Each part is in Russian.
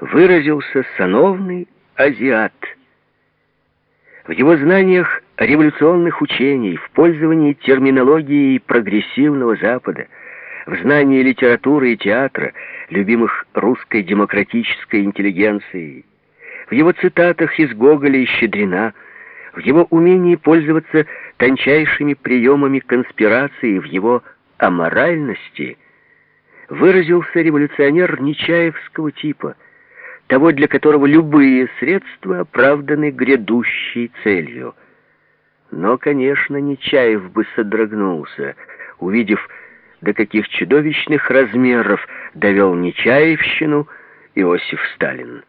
выразился сановный азиат. В его знаниях революционных учений, в пользовании терминологией прогрессивного Запада, в знании литературы и театра, любимых русской демократической интеллигенцией, в его цитатах из Гоголя и Щедрина, в его умении пользоваться тончайшими приемами конспирации, в его аморальности, выразился революционер Нечаевского типа – того, для которого любые средства оправданы грядущей целью. Но, конечно, Нечаев бы содрогнулся, увидев, до каких чудовищных размеров довел Нечаевщину Иосиф Сталин.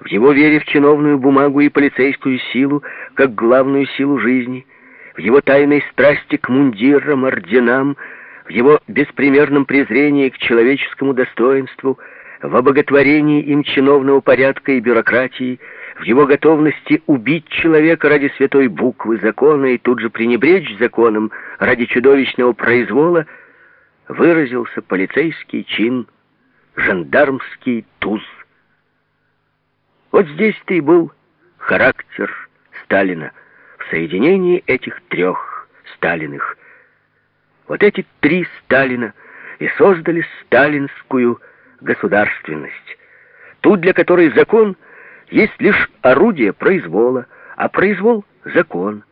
В его вере в чиновную бумагу и полицейскую силу, как главную силу жизни, в его тайной страсти к мундирам, орденам, в его беспримерном презрении к человеческому достоинству — в обоготворении им чиновного порядка и бюрократии, в его готовности убить человека ради святой буквы закона и тут же пренебречь законом ради чудовищного произвола, выразился полицейский чин, жандармский туз. Вот здесь-то и был характер Сталина в соединении этих трех Сталиных. Вот эти три Сталина и создали сталинскую государственность, ту, для которой закон есть лишь орудие произвола, а произвол — закон.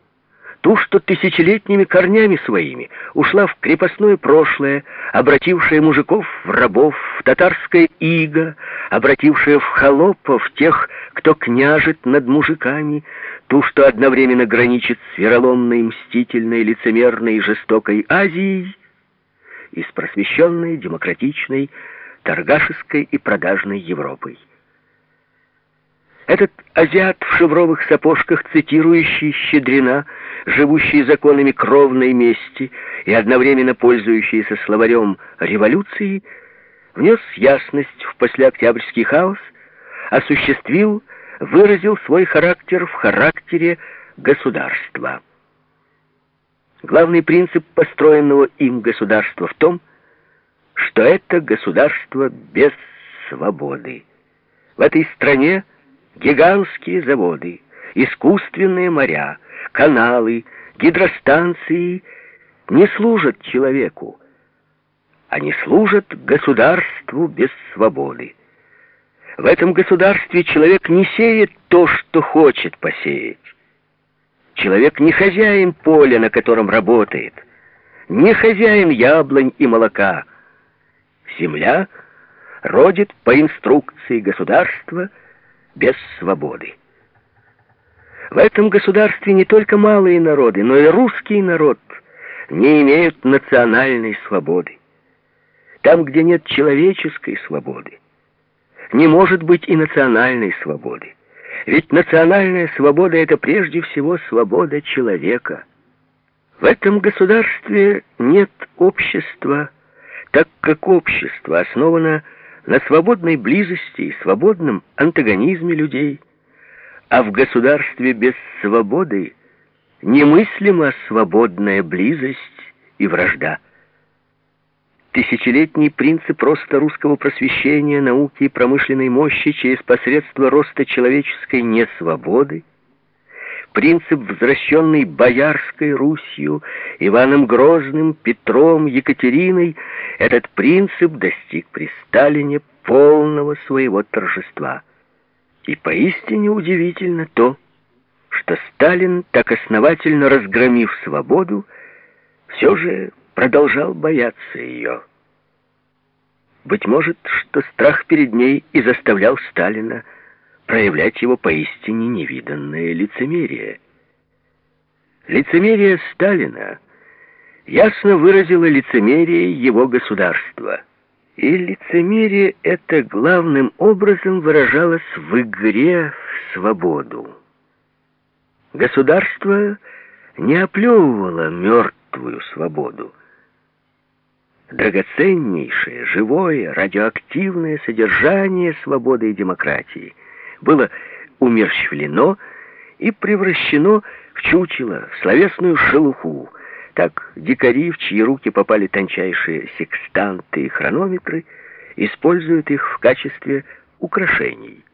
Ту, что тысячелетними корнями своими ушла в крепостное прошлое, обратившая мужиков в рабов, в татарское иго, обратившая в холопов тех, кто княжит над мужиками, ту, что одновременно граничит с вероломной, мстительной, лицемерной и жестокой Азией, и с просвещенной, демократичной, торгашеской и продажной Европой. Этот азиат в шевровых сапожках, цитирующий Щедрина, живущий законами кровной мести и одновременно пользующийся словарем революции, внес ясность в послеоктябрьский хаос, осуществил, выразил свой характер в характере государства. Главный принцип построенного им государства в том, что это государство без свободы. В этой стране гигантские заводы, искусственные моря, каналы, гидростанции не служат человеку. Они служат государству без свободы. В этом государстве человек не сеет то, что хочет посеять. Человек не хозяин поля, на котором работает, не хозяин яблонь и молока, Земля родит по инструкции государства без свободы. В этом государстве не только малые народы, но и русский народ не имеют национальной свободы. Там, где нет человеческой свободы, не может быть и национальной свободы. Ведь национальная свобода — это прежде всего свобода человека. В этом государстве нет общества, так как общество основано на свободной близости и свободном антагонизме людей, а в государстве без свободы немыслима свободная близость и вражда. Тысячелетний принцип роста русского просвещения, науки и промышленной мощи через посредство роста человеческой несвободы принцип, возвращенный Боярской Русью, Иваном Грозным, Петром, Екатериной, этот принцип достиг при Сталине полного своего торжества. И поистине удивительно то, что Сталин, так основательно разгромив свободу, все же продолжал бояться ее. Быть может, что страх перед ней и заставлял Сталина проявлять его поистине невиданное лицемерие. Лицемерие Сталина ясно выразило лицемерие его государства. И лицемерие это главным образом выражалось в игре в свободу. Государство не оплевывало мертвую свободу. Драгоценнейшее, живое, радиоактивное содержание свободы и демократии – было умерщвлено и превращено в чучело, в словесную шелуху. Так дикари, в чьи руки попали тончайшие секстанты и хронометры, используют их в качестве украшений.